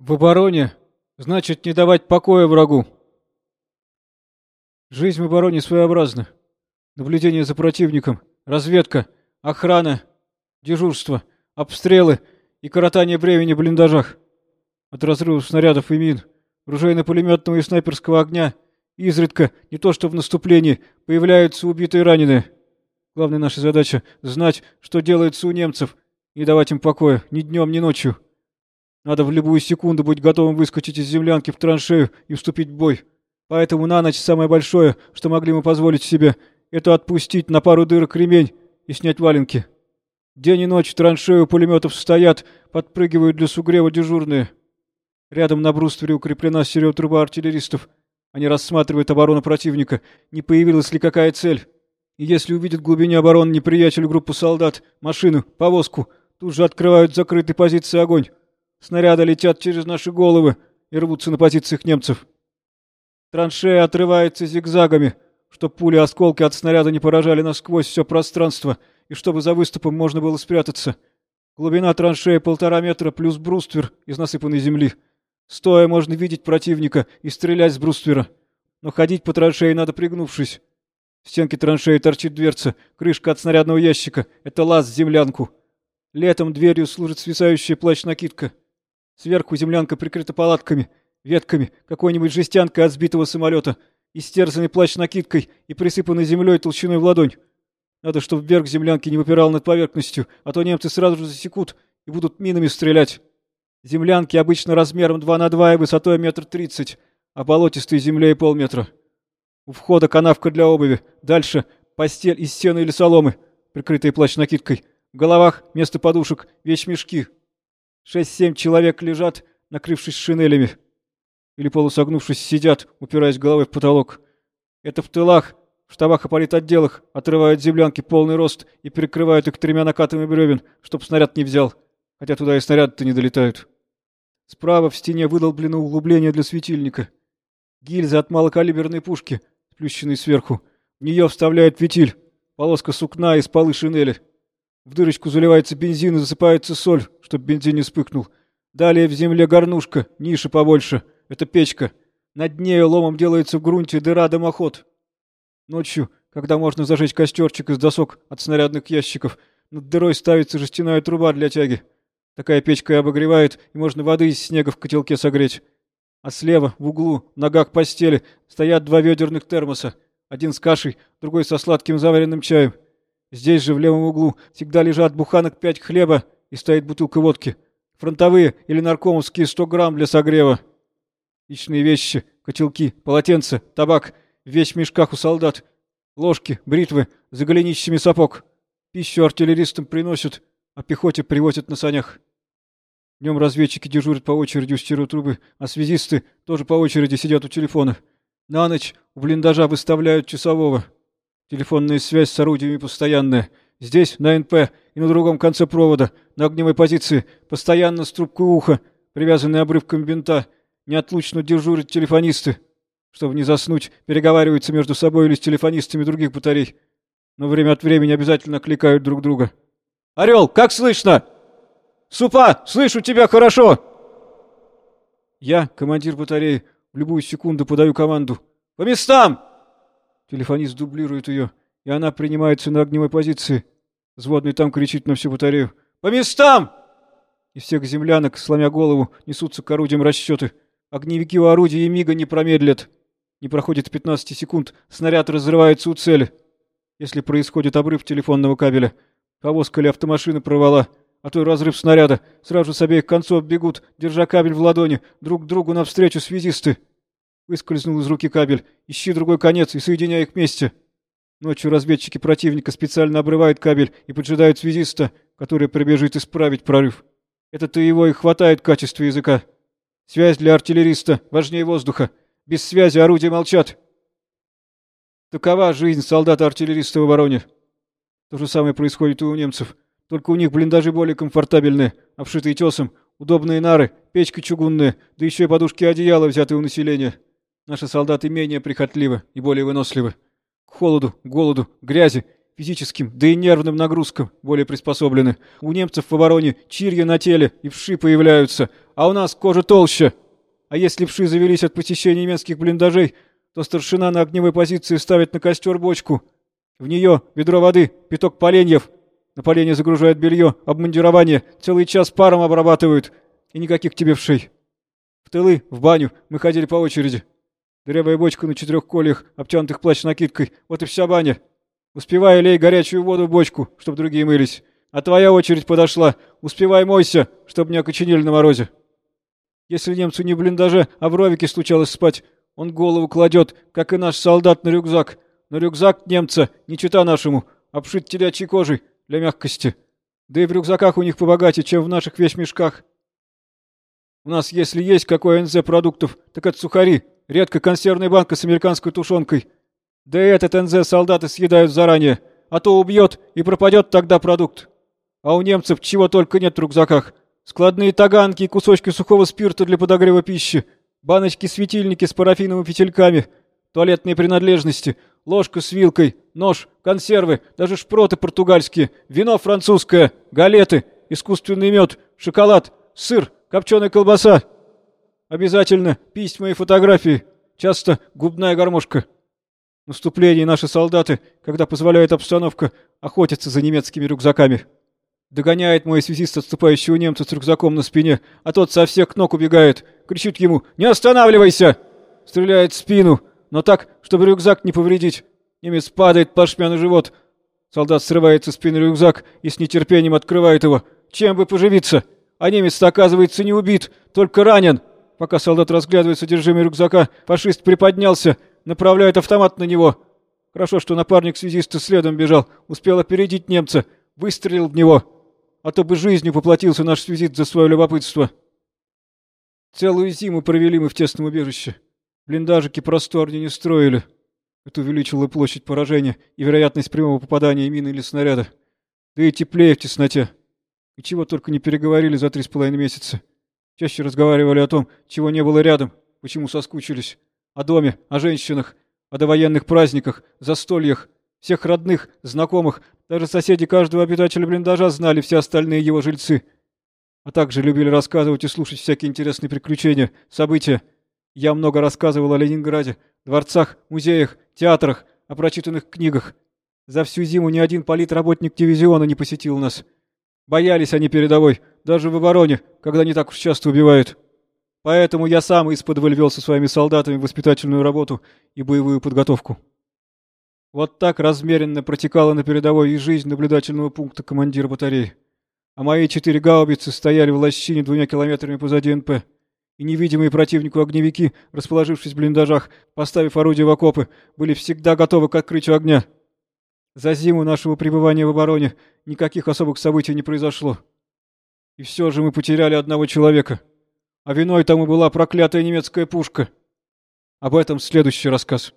В обороне значит не давать покоя врагу. Жизнь в обороне своеобразна. Наблюдение за противником, разведка, охрана, дежурство, обстрелы и коротание времени в блиндажах. От разрывов снарядов и мин, ружейно-пулеметного и снайперского огня, изредка, не то что в наступлении, появляются убитые и раненые. Главная наша задача — знать, что делается у немцев, и давать им покоя ни днем, ни ночью. Надо в любую секунду быть готовым выскочить из землянки в траншею и вступить в бой. Поэтому на ночь самое большое, что могли мы позволить себе, это отпустить на пару дырок ремень и снять валенки. День и ночь в траншею пулеметов стоят, подпрыгивают для сугрева дежурные. Рядом на бруствере укреплена стереотруба артиллеристов. Они рассматривают оборону противника, не появилась ли какая цель. И если увидят в глубине обороны неприятелю группу солдат, машину, повозку, тут же открывают закрытой позиции огонь. Снаряды летят через наши головы и рвутся на позициях немцев. Траншея отрывается зигзагами, чтоб пули-осколки от снаряда не поражали насквозь все пространство и чтобы за выступом можно было спрятаться. Глубина траншеи полтора метра плюс бруствер из насыпанной земли. Стоя можно видеть противника и стрелять с бруствера. Но ходить по траншеи надо пригнувшись. В стенке траншеи торчит дверца, крышка от снарядного ящика. Это лаз в землянку. Летом дверью служит свисающая плащ-накидка. Сверху землянка прикрыта палатками, ветками, какой-нибудь жестянкой от сбитого самолета, истерзанной плащ-накидкой и присыпанной землей толщиной в ладонь. Надо, чтобы вверх землянки не выпирал над поверхностью, а то немцы сразу же засекут и будут минами стрелять. Землянки обычно размером 2 на 2 и высотой метр тридцать, а болотистые землей полметра. У входа канавка для обуви, дальше постель из сена или соломы, прикрытая плащ-накидкой. В головах вместо подушек вещмешки. Шесть-семь человек лежат, накрывшись шинелями. Или полусогнувшись сидят, упираясь головой в потолок. Это в тылах, в штабах и политотделах отрывают землянки полный рост и перекрывают их тремя накатами бревен, чтоб снаряд не взял, хотя туда и снаряды-то не долетают. Справа в стене выдолблено углубление для светильника. Гильза от малокалиберной пушки, сплющенной сверху. В нее вставляют фитиль, полоска сукна из полы шинели. В дырочку заливается бензин и засыпается соль, чтобы бензин не вспыхнул. Далее в земле горнушка, ниша побольше. Это печка. Над ней ломом делается в грунте дыра-дымоход. Ночью, когда можно зажечь костерчик из досок от снарядных ящиков, над дырой ставится жестяная труба для тяги. Такая печка и обогревает, и можно воды из снега в котелке согреть. А слева, в углу, в ногах постели, стоят два ведерных термоса. Один с кашей, другой со сладким заваренным чаем. Здесь же, в левом углу, всегда лежат буханок пять хлеба и стоит бутылка водки. Фронтовые или наркомовские сто грамм для согрева. Личные вещи, котелки, полотенца, табак, вещь в мешках у солдат. Ложки, бритвы, за голенищами сапог. Пищу артиллеристам приносят, а пехоте привозят на санях. Днем разведчики дежурят по очереди у стереотрубы, а связисты тоже по очереди сидят у телефона. На ночь у блиндажа выставляют часового. Телефонная связь с орудиями постоянная. Здесь, на НП, и на другом конце провода, на огневой позиции, постоянно с трубкой уха, привязанной обрывком бинта, неотлучно дежурят телефонисты. Чтобы не заснуть, переговариваются между собой или с телефонистами других батарей. Но время от времени обязательно кликают друг друга. «Орел, как слышно?» «Супа, слышу тебя хорошо!» Я, командир батареи, в любую секунду подаю команду. «По местам!» Телефонист дублирует ее, и она принимается на огневой позиции. Взводный там кричит на всю батарею. «По местам!» Из всех землянок, сломя голову, несутся к орудиям расчеты. Огневики у орудия и мига не промедлят. Не проходит 15 секунд, снаряд разрывается у цели. Если происходит обрыв телефонного кабеля, повозка или автомашина провала, а то и разрыв снаряда, сразу с обеих концов бегут, держа кабель в ладони, друг к другу навстречу связисты. Выскользнул из руки кабель. Ищи другой конец и соединяй их вместе. Ночью разведчики противника специально обрывают кабель и поджидают связиста, который прибежит исправить прорыв. Это-то его и хватает в качестве языка. Связь для артиллериста важнее воздуха. Без связи орудия молчат. Такова жизнь солдата-артиллериста в обороне. То же самое происходит и у немцев. Только у них блиндажи более комфортабельные, обшитые тесом, удобные нары, печка чугунная, да еще и подушки одеяла, взятые у населения. Наши солдаты менее прихотливы и более выносливы. К холоду, голоду, грязи, физическим, да и нервным нагрузкам более приспособлены. У немцев в обороне чирья на теле и вши появляются, а у нас кожа толще. А если пши завелись от посещения немецких блиндажей, то старшина на огневой позиции ставит на костер бочку. В нее ведро воды, пяток поленьев. На поленья загружают белье, обмундирование, целый час паром обрабатывают. И никаких тебе вшей. В тылы, в баню мы ходили по очереди. Дырявая бочка на четырех кольях, обтянутых плащ-накидкой. Вот и вся баня. Успевай, лей горячую воду в бочку, чтобы другие мылись. А твоя очередь подошла. Успевай, мойся, чтобы не окоченели на морозе. Если немцу не в блиндаже, а в ровике случалось спать, он голову кладет, как и наш солдат, на рюкзак. Но рюкзак немца, не чита нашему, обшит телячьей кожей для мягкости. Да и в рюкзаках у них побогаче, чем в наших вещмешках. У нас, если есть какой НЗ продуктов, так это сухари, редко консервная банка с американской тушенкой. Да и этот НЗ солдаты съедают заранее, а то убьет и пропадет тогда продукт. А у немцев чего только нет в рюкзаках. Складные таганки и кусочки сухого спирта для подогрева пищи, баночки-светильники с парафиновыми фитильками, туалетные принадлежности, ложка с вилкой, нож, консервы, даже шпроты португальские, вино французское, галеты, искусственный мед, шоколад, сыр, копченая колбаса. Обязательно письма и фотографии, часто губная гармошка. В наступлении наши солдаты, когда позволяет обстановка, охотятся за немецкими рюкзаками. Догоняет мой связист отступающего немца с рюкзаком на спине, а тот со всех ног убегает. Кричит ему «Не останавливайся!» Стреляет в спину, но так, чтобы рюкзак не повредить. Немец падает плашмя на живот. Солдат срывает со спины рюкзак и с нетерпением открывает его. Чем бы поживиться? А немец оказывается, не убит, только ранен. Пока солдат разглядывает содержимое рюкзака, фашист приподнялся, направляет автомат на него. Хорошо, что напарник связиста следом бежал, успел опередить немца, выстрелил в него а то бы жизнью поплатился наш визит за свое любопытство. Целую зиму провели мы в тесном убежище. Блиндажики просторнее не строили. Это увеличило площадь поражения и вероятность прямого попадания мины или снаряда. Да и теплее в тесноте. И чего только не переговорили за три с половиной месяца. Чаще разговаривали о том, чего не было рядом, почему соскучились. О доме, о женщинах, о довоенных праздниках, застольях, всех родных, знакомых, даже соседи каждого обитателя блиндажа знали все остальные его жильцы. А также любили рассказывать и слушать всякие интересные приключения, события. Я много рассказывал о Ленинграде, дворцах, музеях, театрах, о прочитанных книгах. За всю зиму ни один политработник дивизиона не посетил нас. Боялись они передовой, даже в обороне, когда не так уж часто убивают. Поэтому я сам из-под вел со своими солдатами воспитательную работу и боевую подготовку. Вот так размеренно протекала на передовой и жизнь наблюдательного пункта командира батареи. А мои четыре гаубицы стояли в лощине двумя километрами позади НП. И невидимые противнику огневики, расположившись в блиндажах, поставив орудия в окопы, были всегда готовы к открытию огня. За зиму нашего пребывания в обороне никаких особых событий не произошло. И все же мы потеряли одного человека. А виной тому была проклятая немецкая пушка. Об этом следующий рассказ.